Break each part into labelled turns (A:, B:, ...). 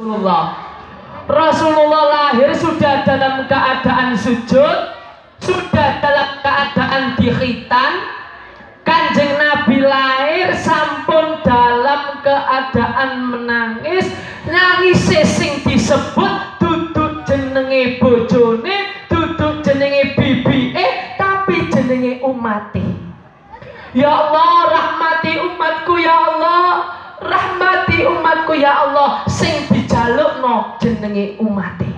A: Rasulullah. Rasulullah lahir sudah dalam keadaan sujud, sudah dalam keadaan dikhitan. Kanjeng Nabi lahir sampun dalam keadaan menangis, nangis sing disebut duduk jenenge bojone, duduk jenenge bibike, tapi jenenge umate. Ya Allah, umatku ya Allah sing dijalukno jenenge umate.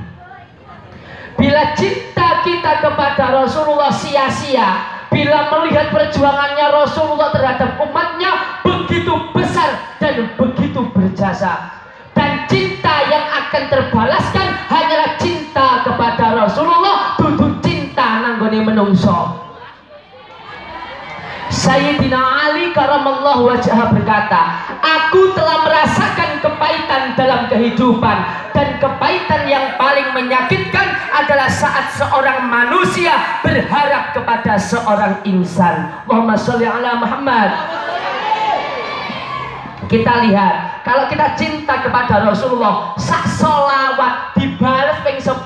A: Bila cinta kita kepada Rasulullah sia-sia, bila melihat perjuangannya Rasulullah terhadap umatnya begitu besar dan begitu berjasa. Dan cinta yang akan terbalaskan hanyalah cinta kepada Rasulullah, duduk cinta nanggone menungso. Sayyidina Ali karamallahu wajah berkata, Aku telah merasakan kepahitan dalam kehidupan dan kepahitan yang paling menyakitkan adalah saat seorang manusia berharap kepada seorang insan. Muhammad sholli ala Muhammad. Kita lihat, kalau kita cinta kepada Rasulullah, sak solawat dibalas peng 10.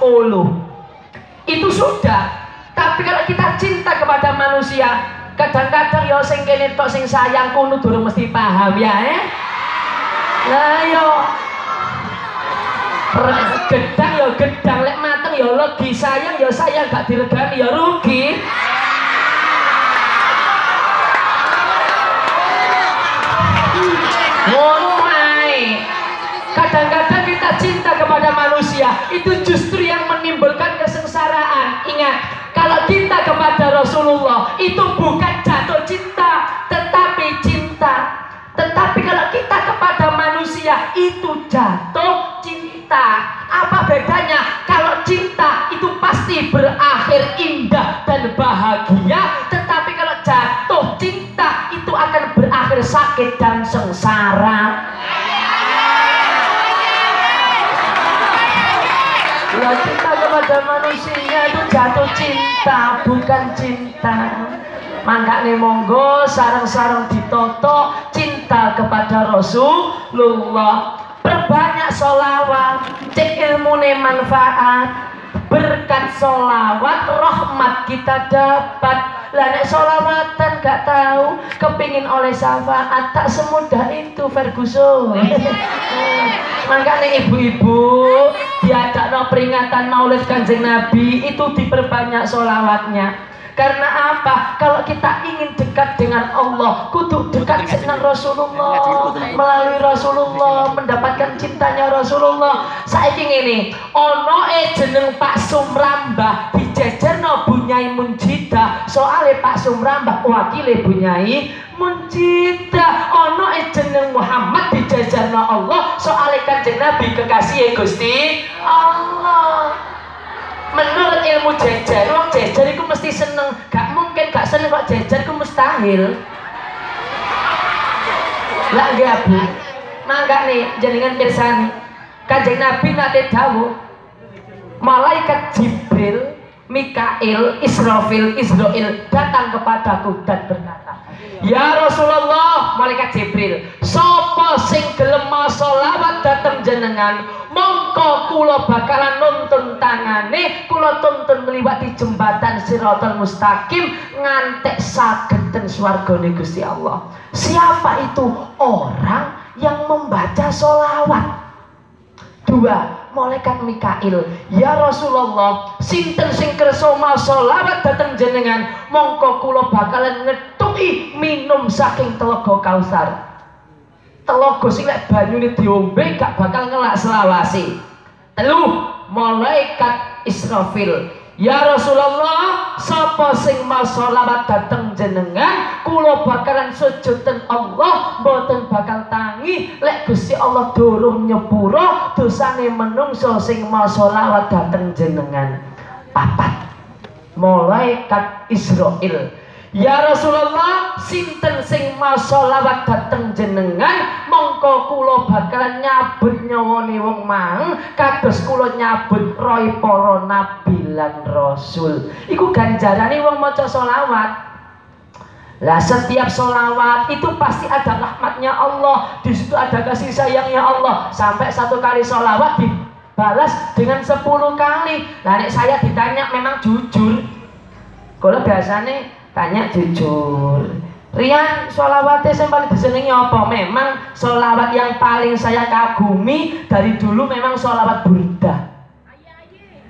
A: Itu sudah. Tapi kalau kita cinta kepada manusia, kadang-kadang ya sing kene tok sing sayang kuno durung mesti paham ya eh? Lah yo. Gedang ya gedang lek mateng ya legi sayang ya sayang gak diregani ya rugi. Ae kadang-kadang kita cinta kepada manusia itu justru yang menimbulkan kesengsaraan. Ingat Rasulullah itu bukan jatuh cinta tetapi cinta. Tetapi kalau kita kepada manusia itu jatuh cinta. Apa bedanya? Kalau cinta itu pasti berakhir indah dan bahagia tetapi kalau jatuh cinta itu akan berakhir sakit dan sengsara. Ya cinta kepada manusia itu jatuh cinta, bukan cinta. Makanya monggo sarang-sarang ditoto cinta kepada Rasulullah. Perbanyak solawat, cek ilmu manfaat. Berkat solawat, rahmat kita dapat. Lah nek solawatan gak tahu, kepingin oleh syafaat tak semudah itu Ferguson. Makanya ibu-ibu peringatan Maulid Kanjeng Nabi itu diperbanyak solawatnya. Karena apa? Kalau kita ingin dekat dengan Allah, kudu dekat dengan Rasulullah, melalui Rasulullah, mendapatkan cintanya Rasulullah. Saya ingin ini, ono e jeneng Pak Sumrambah dijejerno bunyai munjida. Soalnya Pak Sumrambah wakile bunyai munjida. Ono e jeneng Muhammad dijejerno Allah. Soalnya kanjeng Nabi kekasih Gusti Allah menurut ilmu jejer wong jejer itu mesti seneng. Gak mungkin gak seneng kok jejer itu mustahil. Lah enggak bu mangga nih jaringan pirsani. Kanjeng nabi nate dawuh malaikat jibril Mikail, Israfil, Israel datang kepadaku dan berkata, Ya Rasulullah, malaikat Jibril, sopo sing gelem solawat datang jenengan, mongko kulo bakalan nuntun tangane, kulo tuntun meliwati jembatan Siratal Mustaqim ngantek sageden swargane Gusti Allah. Siapa itu? Orang yang membaca solawat. Dua, malaikat Mikail ya Rasulullah sinten sing kersa mau selawat dateng jenengan mongko kula bakalan ngetuki minum saking telaga Kausar telaga sing lek banyune diombe gak bakal ngelak selawasi telu malaikat Israfil Ya Rasulullah, sapa sing mau sholawat dateng jenengan, kula bakalan sujudan Allah, mboten bakal tangi, lek Gusti Allah durung nyepuro dosane menungso sing mau sholawat dateng jenengan. Papat. Malaikat Israel. Ya Rasulullah, sinten sing mau sholawat dateng jenengan, mongko kula bakalan nyabut nyawane wong mang, kados kula nyabut roy para nabi lan rasul. Iku ganjarane wong maca sholawat. Lah setiap solawat itu pasti ada rahmatnya Allah, di situ ada kasih sayangnya Allah. Sampai satu kali solawat dibalas dengan sepuluh kali. Lah saya ditanya memang jujur. Kalau biasanya tanya jujur. Rian solawatnya yang paling disenangi apa? Memang solawat yang paling saya kagumi dari dulu memang solawat burda.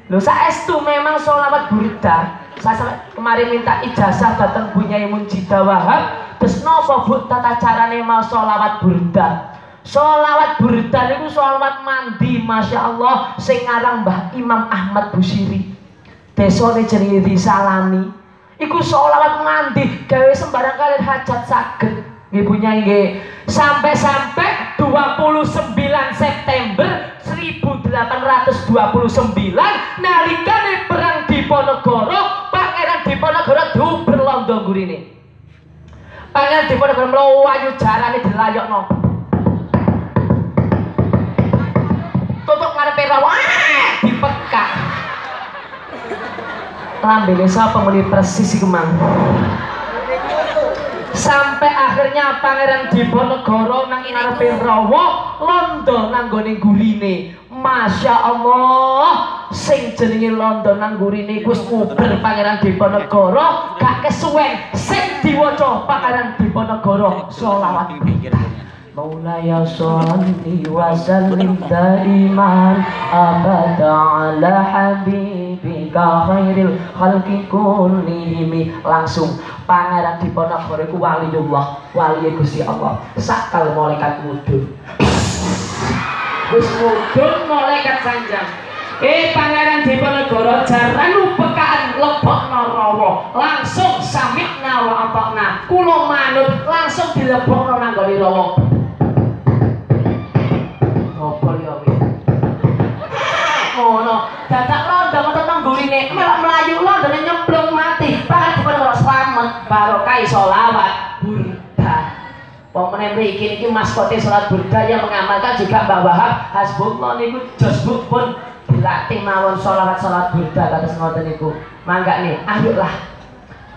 A: Loh saya itu memang solawat burda saya kemarin minta ijazah datang punya Munjida Wahab terus nopo bu tata carane mau sholawat burda sholawat burda itu sholawat mandi Masya Allah sing Mbah Imam Ahmad Busiri desone jenenge disalami iku sholawat mandi gawe sembarang kalian hajat sakit punya nggih sampai-sampai 29 September 1829 nalikane perang Diponegoro Diponegoro duber londo gurine. Pangeran Diponegoro mlayu jarane dilayokno. Tutuk ngarepe rawa Lambene sapa muni persis iku mang. Sampai akhirnya Pangeran Diponegoro nang ngarepe rawa londo nang gone gurine. Masya Allah sing jenenge London nang gurine wis muber Pangeran Diponegoro gak kesuwen sing diwaca Pangeran Diponegoro selawat sholli wa sallim daiman abada ala habibika khairil khalqi kullihim langsung Pangeran Diponegoro iku waliullah wali Gusti Allah. Sakal malaikat mudhun wis mudhun malaikat sanjang. Eh pangeran Diponegoro jaran ubekaan lebokno rawa. Langsung samit nawa apakna. Kula manut langsung dilebokno nang gone rawa. Apa ya ngono. Dadak nang gurine melok mlayu londone nyemplung mati. Pangeran Diponegoro selamat. Barokah selawat Pemenang mriki niki maskote salat burda yang mengamalkan juga Mbah Wahab hasbunallah niku josbuk pun dilatih mawon salat-salat burda kata ngoten niku. Mangga nih, ayolah.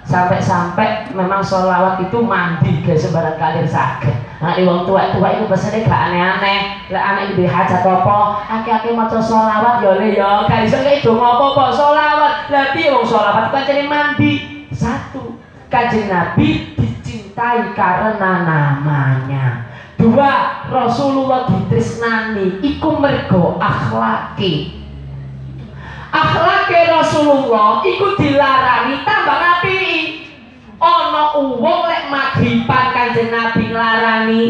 A: Sampai-sampai memang sholawat itu mandi guys sebarang kalian sakit nah wong tua tua itu pesannya gak aneh-aneh. Lah anak itu hajat apa? Aki-aki mau sholawat ya le ya. Gak bisa kayak itu apa apa sholawat. Lah piye wong sholawat? Kan mandi. Satu kajian nabi dicintai karena namanya. Dua Rasulullah ditresnani. Iku mergo akhlaki. Akhlaki Rasulullah iku dilarani tambah nabi ono uwong lek magriban kanjeng nabi nglarani.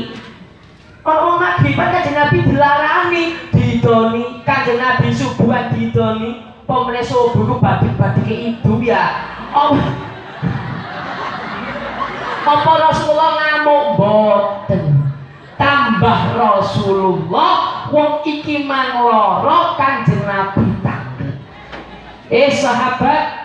A: Ono magriban kanjeng nabi dilarani? Didoni. Kanjeng nabi subuhan didoni. Pemenang subuh badik-badik ibu ya? Oh apa Rasulullah ngamuk? Boten. Tambah Rasulullah wong iki mang loro kanjeng Nabi takbir eh sahabat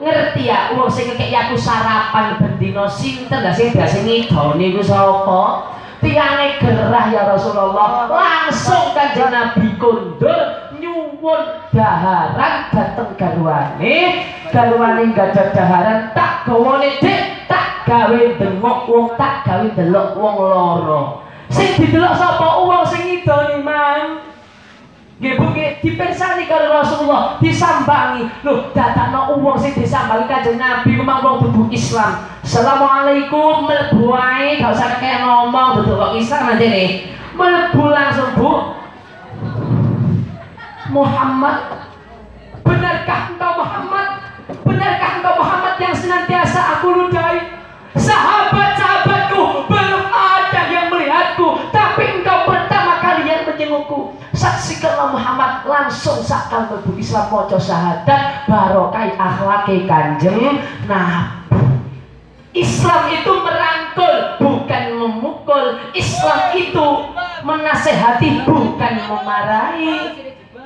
A: ngerti ya wong sing kayak aku sarapan bendino sinten lah sing biasa ngidoni ku sapa? Tiange gerah ya Rasulullah langsung kanjeng Nabi kundur nyuwun daharan dateng garwane. Garwane gajah daharan tak gawane dik tak gawe dengok wong tak gawe delok wong loro sing didelok sapa? Wong sing ngidoni mang Nggih dipersani karo Rasulullah disambangi. Lho dadakno wong sing disambangi Kanjeng Nabi ku mang wong dudu Islam. Assalamualaikum mlebu ae gak usah kayak ngomong dudu wong Islam nih. Mlebu langsung Bu. Muhammad benarkah engkau Muhammad Benarkah engkau Muhammad yang senantiasa aku sakal mlebu Islam moco syahadat barokai akhlaki kanjeng Nah, Islam itu merangkul bukan memukul. Islam itu menasehati bukan memarahi.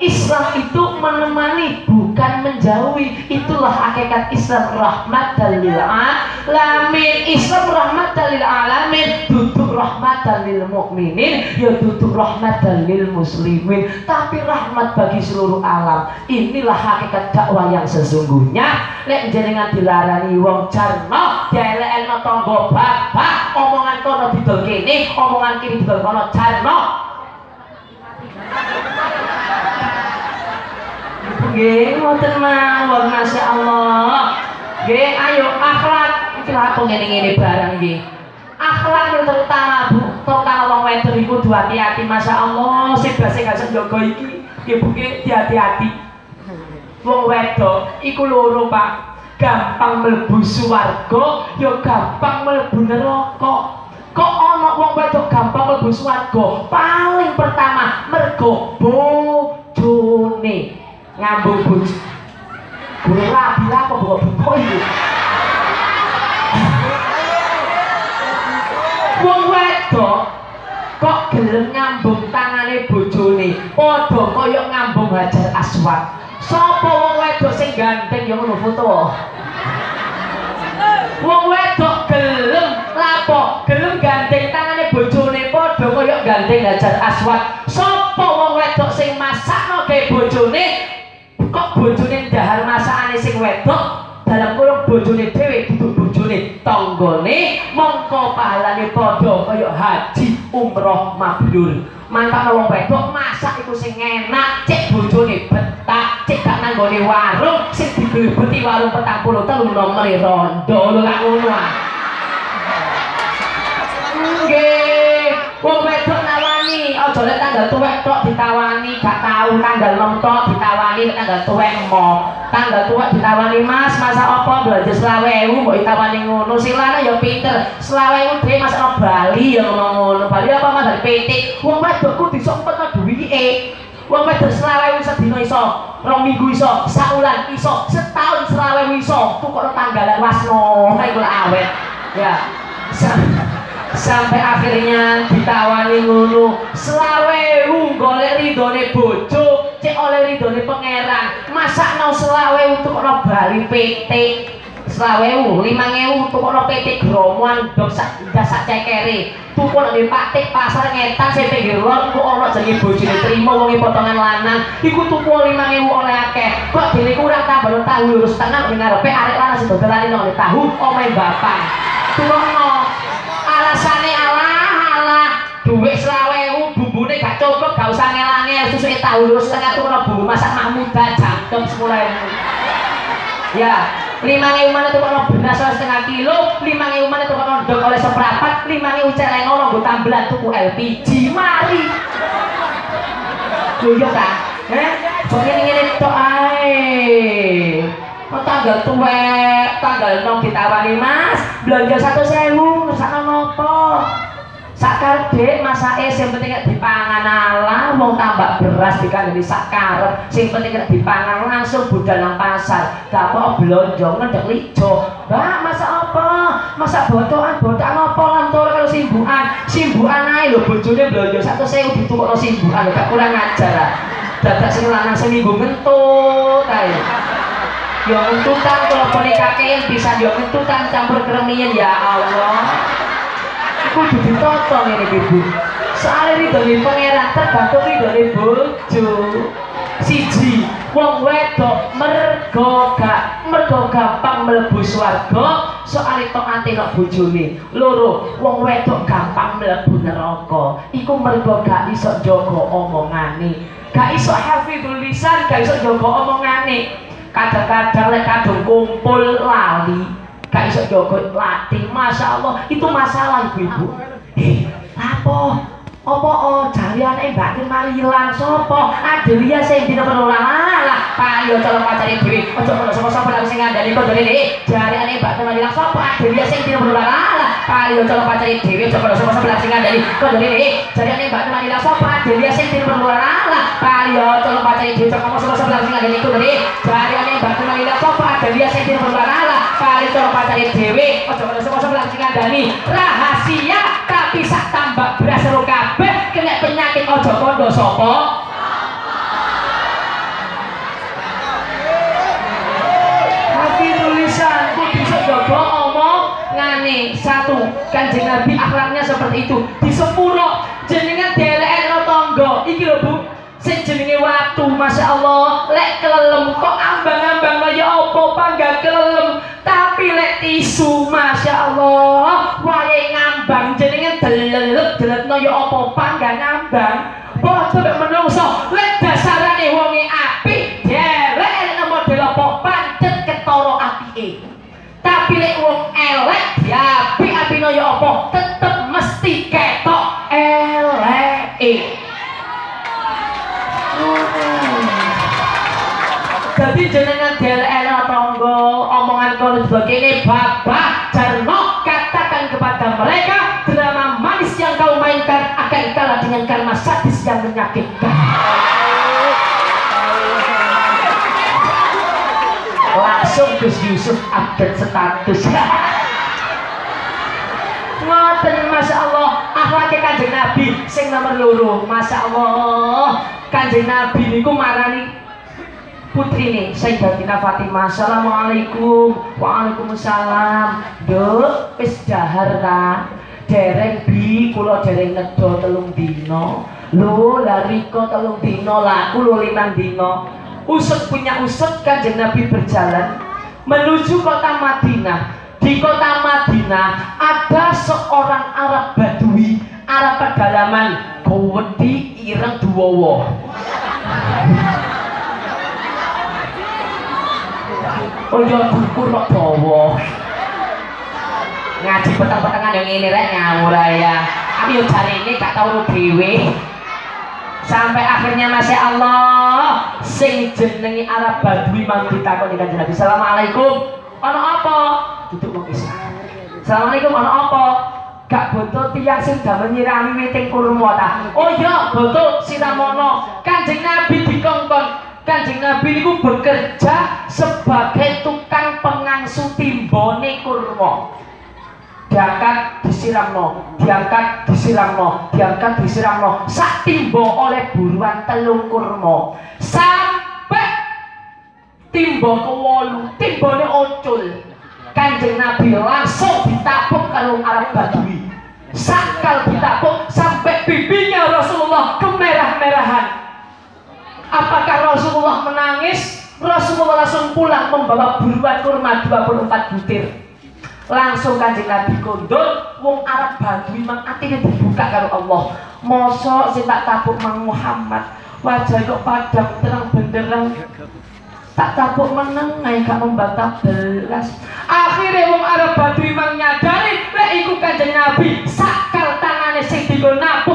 A: Islam itu menemani bukan menjauhi. Itulah hakikat Islam rahmat dalil alamin. Islam rahmat dalil alamin. Duduk rahmatan lil mukminin ya duduk rahmatan lil muslimin tapi rahmat bagi seluruh alam inilah hakikat dakwah yang sesungguhnya lek jenengan dilarani wong jarno dielek-elno tangga bapak omongan kono didol kene omongan kiri didol kono jarno Nggih, ngoten mawon Masya Allah. Nggih, ayo akhlak iki lha ngene-ngene barang nggih. Akhlak yang terutama Bu, terutama wong wedok iku kudu hati-hati Masya Allah, sing base gak njaga iki, nggih Bu hati-hati. Wong wedok iku loro, Pak. Gampang mlebu swarga, ya gampang mlebu neraka. Kok ana wong wedok gampang mlebu swarga? Paling pertama mergo bojone ngambung bojo burung rabi lah kok bawa wong wedok kok gelem ngambung tangane bojone? Padha kaya ngambung hajar aswad. Sapa wong wedok sing ganteng yang ngono foto? Wong wedok gelem lapo gelem ganteng tangane bojone padha kaya ganteng hajar aswad. Sapa wong wedok sing masakno ke bojone? Kok bojone dahar masakane sing wedok dalam kurung bojone tanggane mongko pahalane padha kaya haji umroh mabrur. Mangka wong wedok masak iku sing enak. Cek bojone betak cek gak nanggone warung sing digelebeti warung petang puluh telu nomor rondo. Lho lak ngono ah. Nggih wong wedok aja lek tanggal tuwek tok ditawani gak tahu tanggal nom tok ditawani tanggal tuwek mo tanggal tuwek ditawani mas masa apa? Belanja selawe ewu mbok ditawani ngono. Sing lanang ya pinter. Selawe ewu dhewe masa Bali ya ngomong ngono. Bali apa mas? Dari PT wong wedokku disompetno duwike Wong wedok selawe wis sedina iso, rong minggu iso, saulan iso, setahun selawe iso, tukokno tanggalan wasno, iku awet. Ya sampai akhirnya ditawani ngono. Selawewu golek ridone bojo cek oleh ridone pangeran. Masak no selawewu untuk no bali PT selawewu lima ngewu untuk no PT gromuan dok sak dasak cekere. Tuku no di patik pasar ngetan saya pinggir lor ku ono jadi bojo diterima wongi potongan lanang. Iku tuku lima ngewu oleh akeh. Kok dini kurang tambah tahu lurus tengah ngarepe arek lanang situ gelani no tahu omai bapak. Turun no alasane alah alah. Duit selawewu bumbune gak cukup gak usah ngelangnya susuke tahu lu setengah turun bumbu masak mahmuda jangkem semula ya lima ngewu mana tuh kalau beras setengah kilo lima ngewu mana tuh kalau dok oleh seperempat lima ngewu celeng orang gue tambelan tuku LPG mari. Tuyuk tak eh pokoknya ini itu ae tanggal tuwek, tanggal nom ditawani mas, belanja satu sewu, ngersakno nopo? Sakar dek es yang penting dipangan ala, mau tambah beras dikandani sakar, sing penting dipangan langsung budal nang pasar, gak apa belanja ngedek lijo, mbak masa apa? Masa botoan botoan apa kalau simbuan, simbuan aja lo bojone belanja satu sewu ditukuk lo simbuan, gak kurang ajar dadak sing lanang seminggu ngentut ae yo mentutan kalau kakean bisa yo mentutan campur keremian ya Allah. Kudu ditotong ini ibu soalnya ridhoni pangeran tergantung ridhoni bojo. Siji wong wedok mergo gak mergo gampang mlebu swarga soalé taate nek bojone. Loro wong wedok gampang mlebu neraka. Iku mergo gak iso jaga omongane. Gak iso hafizul lisan gak iso jaga omongane kadang-kadang lek kadung kumpul lali gak iso jogo latih Masya Allah itu masalah ibu-ibu. Eh apa apa oh jariane Mbak Tin marilan sapa? Adelia sing dina penulang lah payo calon pacare dhewe aja kok sapa-sapa lagi sing ngandani kok dene jariane Mbak Tin marilan sapa? Adelia sing dina penulang lah payo calon pacare dhewe aja kok sapa-sapa lagi sing ngandani kok dene jariane Mbak Tin marilan sapa? Adelia sing dina penulang lah payo calon pacare dhewe aja kok sapa-sapa lagi sing ngandani kok dene jariane Mbak Tin marilan sapa? Adelia sing dina penulang lah payo calon pacare dhewe aja kok sapa-sapa lagi sing ngandani. Rahasia tapi sak tambah beras seru kabeh kena penyakit ojo kondo sopo hati tulisan ku bisa jogo omong ngane satu kanjeng nabi akhlaknya seperti itu. Di sepuro jenengan delek tonggo iki lho Bu sing jenenge waktu Masya Allah lek kelelem kok ambang-ambang ya apa pangga kelelem. Tapi lek tisu Masya Allah wae ngambang jenenge delelep deletno ya apa pangga ngambang. Padha mek menungso lek dasarane wonge apik derek nek model apa pancet ketara apike. Tapi lek wong elek diapik apino ya apa tetep mesti ketok eleke sebagainya bapak jarno katakan kepada mereka drama manis yang kau mainkan akan kalah dengan karma sadis yang menyakitkan. Langsung Gus Yusuf update status. Ngoten Masya Allah. Akhlaknya kanjeng Nabi sing nomor loro. Masya Allah. Kanjeng Nabi niku marani putri nih Sayyidatina Fatimah. Assalamualaikum. Waalaikumsalam. Duk wis dahar ta? Dereng bi kula dereng nedo telung dino lho lariko telung dino laku lho limang dino usut punya usut kanjeng Nabi berjalan menuju kota Madinah. Di kota Madinah ada seorang Arab Badui Arab pedalaman. Gowedi ireng duwowo oh ya dukur kok dawa. Ngaji petang-petangan yang ini rek ngawur ya. Tapi yo ini gak tau dhewe. Sampai akhirnya Masya Allah sing jenengi Arab Badui mang ditakoni kanjeng Nabi. Assalamualaikum. Ono apa? Duduk wong Islam. Assalamualaikum ono apa? Gak butuh tiang sing damel nyirami witing kurma ta? Oh iya butuh siramono. Kanjeng Nabi dikongkon kanjeng Nabi niku bekerja sebagai tukang pengangsu timbone kurma. Diangkat disiramno. Diangkat disiramno. Diangkat disiramno. Sak timbo oleh buruan telung kurma. Sampai timbo kewolu timbone ocul. Kanjeng Nabi langsung ditapuk kalau Arab Badui. Sakal ditapuk sampai bibinya Rasulullah kemerah-merahan apakah Rasulullah menangis? Rasulullah langsung pulang membawa buruan kurma 24 butir. Langsung kanjeng Nabi kondol wong Arab Badui mang atine dibuka karo Allah. Mosok sing tak tapuk mang Muhammad wajah kok padang terang benderang. Tak tapuk meneng ngai gak membantah belas akhirnya wong Arab Badui mang nyadari lek iku kanjeng Nabi sakal tangane sing digo napuk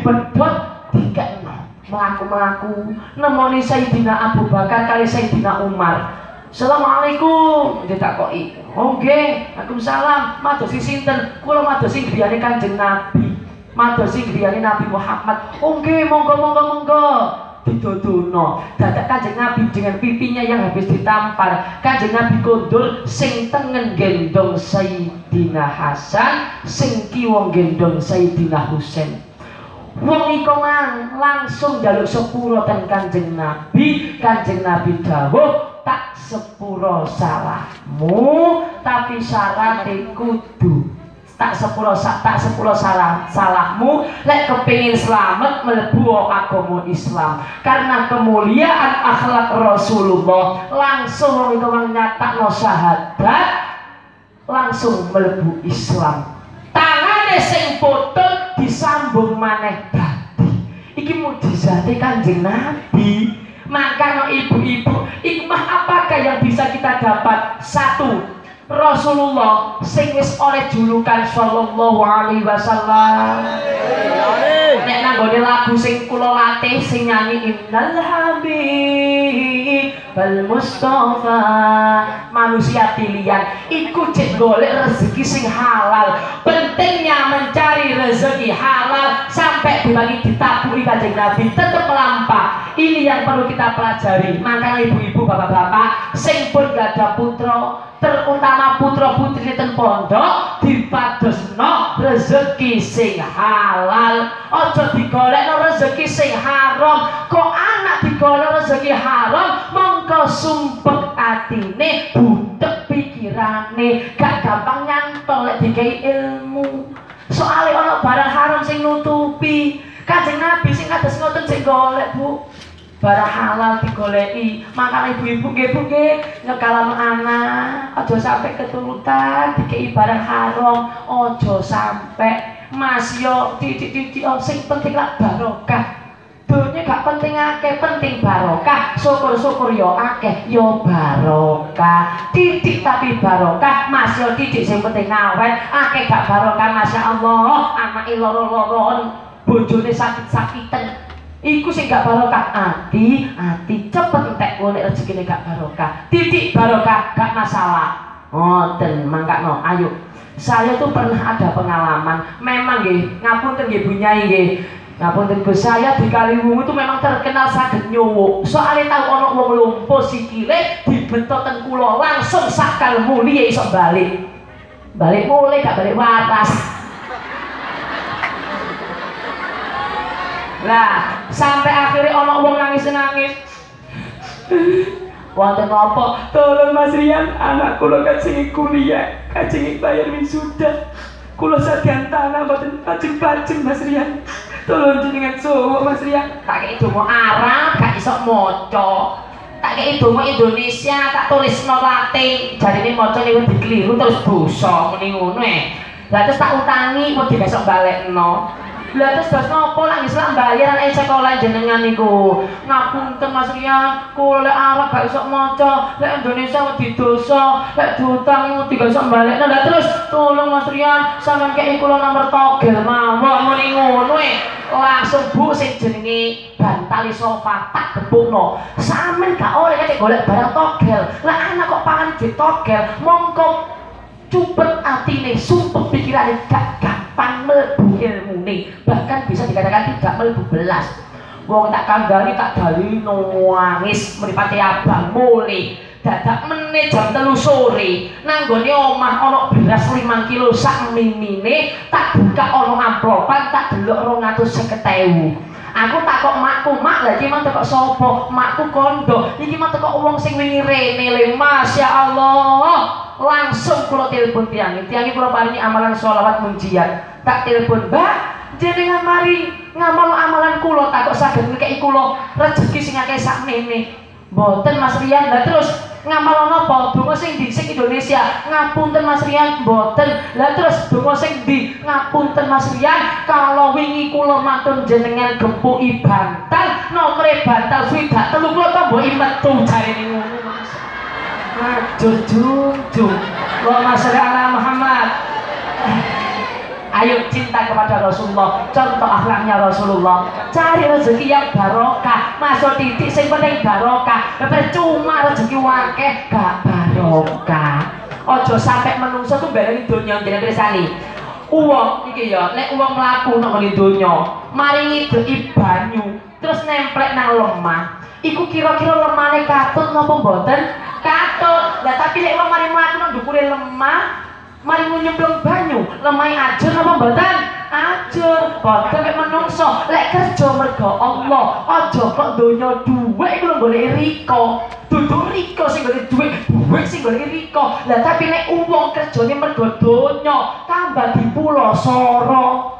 A: dipedot dikekno melaku-melaku nemoni Sayyidina Abu Bakar kali Sayyidina Umar Assalamualaikum ditakoki. Oh nggih, Waalaikumsalam. Madosi sinten? Kula madosi griyane Kanjeng Nabi. Madosi griyane Nabi Muhammad. Oh nggih, monggo monggo monggo. Didodono. Dadak Kanjeng Nabi dengan pipinya yang habis ditampar. Kanjeng Nabi kondul sing tengen gendong Sayyidina Hasan, sing kiwa gendong Sayyidina Husain. Wong iku mang langsung jaluk sepuro ten Kanjeng Nabi, Kanjeng Nabi dawuh tak sepuro salahmu tapi syaratnya kudu. Tak sepuro tak sepuro salah salahmu. Lek kepingin selamat melebu agama Islam. Karena kemuliaan akhlak Rasulullah langsung itu nyata no syahadat langsung melebu Islam tangannya sing botol disambung maneh dadi. Iki mujizate kanjeng Nabi. Maka no ibu-ibu hikmah apakah yang bisa kita dapat? Satu Rasulullah sing wis oleh julukan sallallahu alaihi wasallam. Nek nanggone lagu sing kula latih sing nyanyi innal habib bal mustafa. Manusia pilihan. Iku cek golek rezeki sing halal. Pentingnya mencari rezeki halal sampai dibagi ditaburi kanjeng Nabi tetap melampah. Ini yang perlu kita pelajari. Maka ibu-ibu bapak-bapak sing pun gak ada putra terutama putra putri ten pondok dipadosno rezeki sing halal. Aja digolekno rezeki sing haram. Kok anak digolek rezeki haram? Mongko sumpek atine pikiran pikirane. Gak gampang nyantol lek dikai ilmu soalnya ono barang haram sing nutupi. Kanjeng Nabi sing kados ngoten sing golek Bu. Barang halal digoleki. Makanya ibu-ibu nggih Bu nggih. Nyekalan anak aja sampai keturutan dikei barang haram aja sampai Mas yo titik-titik sing penting lah barokah dunia gak penting akeh penting barokah syukur-syukur yo akeh yo barokah titik tapi barokah mas yo titik sing penting awet akeh gak barokah masya Allah anak loro-loron bojone sakit-sakitan Iku sing gak barokah ati, ati cepet entek golek rezekine gak barokah. Titik barokah gak masalah. Ngoten, mangkakno. Ayo. Saya tuh pernah ada pengalaman. Memang nggih, ngapunten nggih bunyai nggih Ngapunten Gus, saya di Kaliwungu itu memang terkenal saged nyowo. Soalnya tahu ono wong lumpuh sikile dibentuk ten kula langsung sakal mulia iso balik. Balik mulai gak balik waras. Lah, sampai akhirnya ono wong nangis-nangis. Wonten apa? Tolong Mas Rian, anak kula kajeng kuliah, kajeng bayar wisuda. Kula sadian tanah mboten pajeng-pajeng Mas Rian. Tolong jenengan suwuk Mas Rian. Tak kei donga Arab, gak iso maca. Tak kei donga Indonesia, tak no Latin. Jarine maca niku dikeliru terus dosa muni ngono eh. Lah terus tak utangi mau dibesok balekno. Lah terus terus nopo lah Islam bayar anak sekolah jenengan niku. Ngapunten Mas Rian, kula lek Arab gak iso maca, lek Indonesia wedi dosa, lek diutang mau tiga iso balekno. Lah terus tolong Mas Rian sampean kei kula nomor togel mawon muni ngono eh. Langsung Bu sing jenenge bantali sofa tak gebukno. Sampean gak oleh kate golek barang togel. Lah anak kok pangan di togel, mongko cupet atine, sumpah pikirannya gak gampang melebu ilmune bahkan bisa dikatakan tidak melebu belas. Wong tak kanggani tak dali nangis meripati abang mulai dadak menit jam telu sore. Nanggone omah ono beras 5 kilo sak mimine tak buka ono amplopan tak delok 250.000 aku takok makku mak lagi iki mang tekok sapa? Makku kondo. Iki mang tekok wong sing wingi rene le Masya Allah. Langsung kula telepon tiang tiang kula paringi amalan sholawat munjiat tak telepon mbak jenengan mari ngamal amalan kula tak kok saged ngekeki kula rezeki sing akeh sakmene Boten Mas Rian, lah terus ngamal napa? Donga sing di sing Indonesia. Ngapunten Mas Rian, boten. Lah terus donga sing di ngapunten Mas Rian, kalau wingi kula matun jenengan gempuki bantal, nomere bantal swidak telu kula tamboki metu jarene ngono Mas. Jung, jung. Allahumma sholli ala Muhammad. Ayo cinta kepada Rasulullah, contoh akhlaknya Rasulullah. Cari rezeki yang barokah, masuk titik sing penting barokah. Percuma rezeki wakeh gak barokah. Ojo sampai menungso tuh baleni donya jeneng pirsani. Uang iki ya, nek uang mlaku nang ngene donya, maringi ngideki banyu, terus nemplek nang lemah. Iku kira-kira lemane katut napa mboten? Katut. Lah tapi nek wong mari mlaku nang ndukure lemah, mari nyemplung banyu lemai ajur apa mboten? Ajur boten mek menungso. Lek kerja mergo Allah aja kok donya dhuwit iku golek riko dudu riko sing golek dhuwit dhuwit sing golek riko lah tapi nek wong kerjane mergo donya tambah dipulo soro.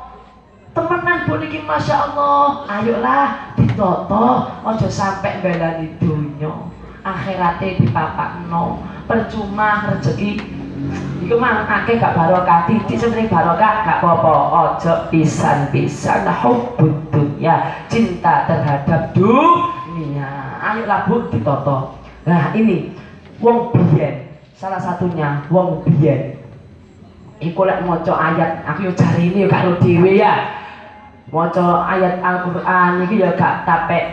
A: Temenan bu niki masya Allah. Ayolah ditoto aja sampai belani donya. Akhiratnya dipapakno. Percuma rezeki Iku mah akeh gak barokah, titik sering barokah gak apa-apa. Ojo pisan-pisan hubbud dunya, cinta terhadap dunia. Ayolah Bu ditoto. Nah, ini wong biyen, salah satunya wong biyen. Iku lek maca ayat, aku yo cari ini yo karo dhewe ya maca ayat Al-Qur'an iki ya gak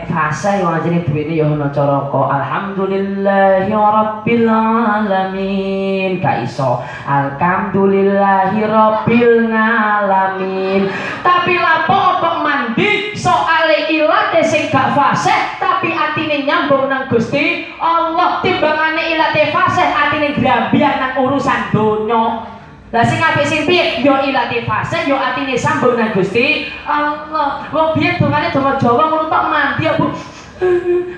A: fase yang ajene duwene ya ana cara kok. Alhamdulillahi rabbil alamin. Gak iso. Alhamdulillahi rabbil alamin tapi lapo kok mandi soale ilate sing gak fase tapi atine nyambung nang Gusti Allah. Timbangane ilate fase atine grabian nang urusan donya lah sing apik sing piye? Yo ilati fase, yo atine sambung nang Gusti Allah. Wong biyen dongane donga Jawa ngono tok mandi Bu.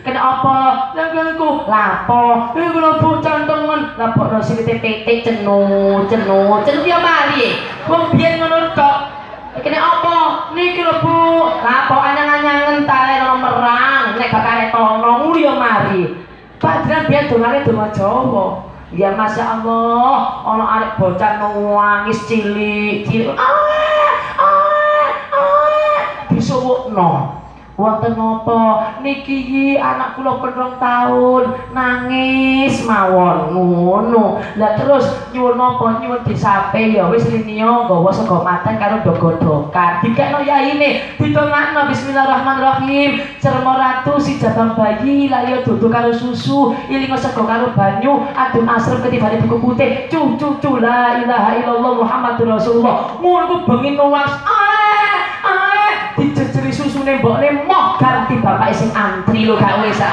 A: Kena apa? Iku lapo iku lho bu cantongan lapo no silite PT cenu cenu cenu dia mari wong biyen ngono tok Kene apa? Niki lho Bu. Lapo anyang-anyangen tale merang nek gak kare tono yo mari. Padahal biyen dongane donga Jawa. Ya Masya Allah, ono arek bocah nangis cilik, cilik. Ah, ah, ah. Disuwukno. Wonten napa niki anak kula pendrong tahun nangis mawon ngono. Lah terus nyuwun napa nyuwun disape ya wis liniyo nggawa sego mateng karo dogodokan. Dikekno yaine ditongakno bismillahirrahmanirrahim. Cermo ratu si jatah bayi layo dudu karo susu, ilingo sego karo banyu, adem asrem ketibane buku putih. Cu cu cu la ilaha illallah Muhammadur Rasulullah. Ngono bengi nuwas. Dijejeri susune mbokne moh ganti bapak sing antri lo gak wis ah.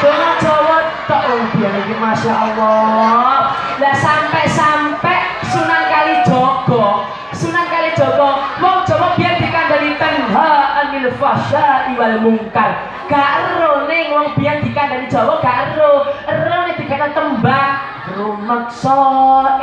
A: Donga Jawa tok wong biyen iki Masya Allah. Lah sampai-sampai Sunan Kalijogo, Sunan Kalijogo wong Jawa biyen dikandani tanha anil fahsya'i wal munkar. Gak ero ning wong biyen dikandani Jawa gak ero. Ero ning dikandani rumeksa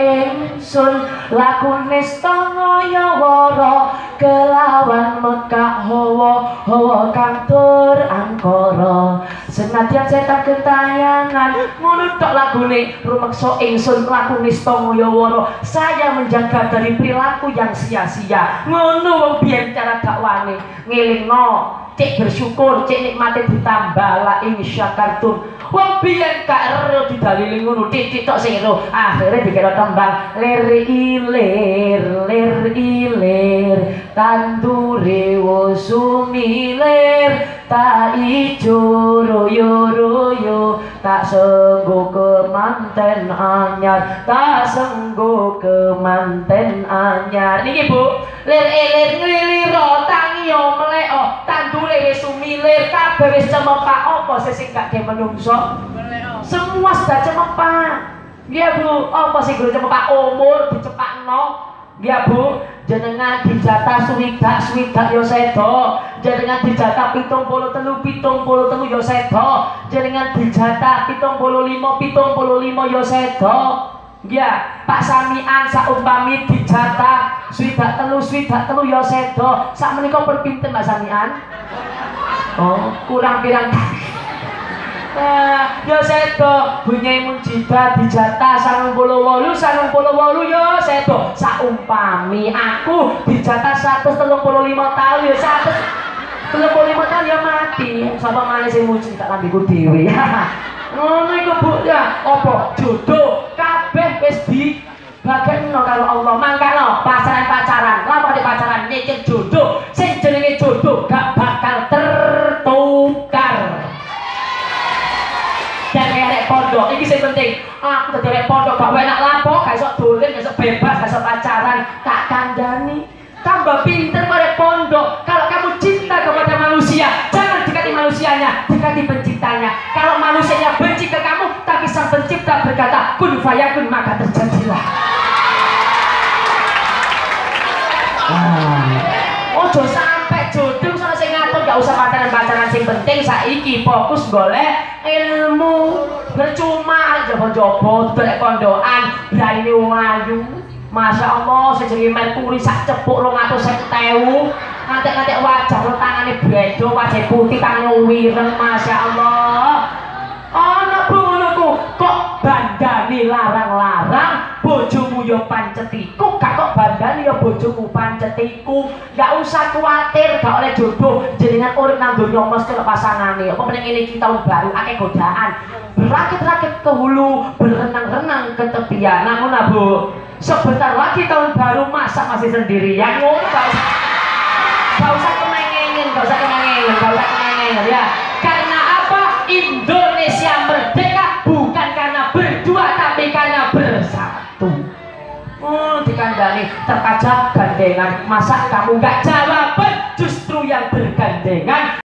A: ingsun lakune stangaya wara kelawan mekak hawa hawa kang tur angkara. Senadyan setan gentayangan ngono tok lagune rumeksa ingsun lakune stangaya wara saya menjaga dari perilaku yang sia-sia. Ngono wong biyen cara dakwane ngelingno cek bersyukur cek nikmati ditambah la ing syakartum wong biyen gak ero didalili ngono titik tok sing ero. Akhire dikira tembang lir ilir lir ilir tandure sumilir tak ijo royo royo tak senggo kemanten anyar tak senggo kemanten anyar. Niki Bu lir ilir nglilir tangi yo melek tandure wis sumilir kabeh wis cemepak. Apa sing gak ge menungso? Semua sudah cemepak. Iya bu, apa sih guru cemepak? Umur dicepakno. Ya bu, jenengan dijatah suwidak suwidak yo sedo. Jenengan dijatah pitung puluh telu pitung puluh telu yo sedo. Jenengan dijatah pitung puluh lima pitung puluh lima yo sedo Ya, Pak Samian saumpami dijatah. Swidak telu swidak telu yo sedo. Sak menika perpinten Pak Samian? Oh, kurang pirang? Nah, yo sedo. Bunyi munjidat dijatah sangang puluh wolu sangang puluh wolu yo sedo. Saumpami aku dijatah satu telung puluh lima tahun yo satu telung puluh lima tahun ya mati. Sama mana sih muji tak lambiku dewi ngono iku bu. Ya apa? Jodoh wis di bageno karo Allah. Mangkano pacaran pacaran lama di pacaran? Nyicil jodoh. Sing jenenge jodoh gak bakal tertukar. Dan kayak pondok. Ini sing penting. Aku tadi rek pondok gak enak lapo gak iso dolen gak iso bebas gak iso pacaran. Tak kandani tambah pinter pada pondok pencipta berkata kun fayakun maka terjadilah. Ah. ojo sampai jodoh sama sing ngatur gak usah pacaran-pacaran sing penting saiki fokus golek ilmu. Percuma jopo-jopo dolek kondoan braine wong ayu. Masya Allah, sejengi Merkuri sak cepuk lo ngatur tewu Ngantek-ngantek wajah lo tangannya bredo, wajah putih, tangannya wireng Masya Allah bandani larang-larang Bojomu yo pancetiku, gak kok bandani yo bojomu pancetiku Gak usah khawatir, gak oleh jodoh Jaringan urip nang donya mesti pasangane. Apa meneng ini kita baru, akeh godaan. Berakit-rakit ke hulu, berenang-renang ke tepian Namun Bu, sebentar lagi tahun baru masa masih sendirian ngono gak usah gak usah kemengengen gak usah kemengengen gak usah kemengengen ya. Karena apa? Indonesia merdeka dikandani terkajak gandengan. Masa kamu gak jawaban justru yang bergandengan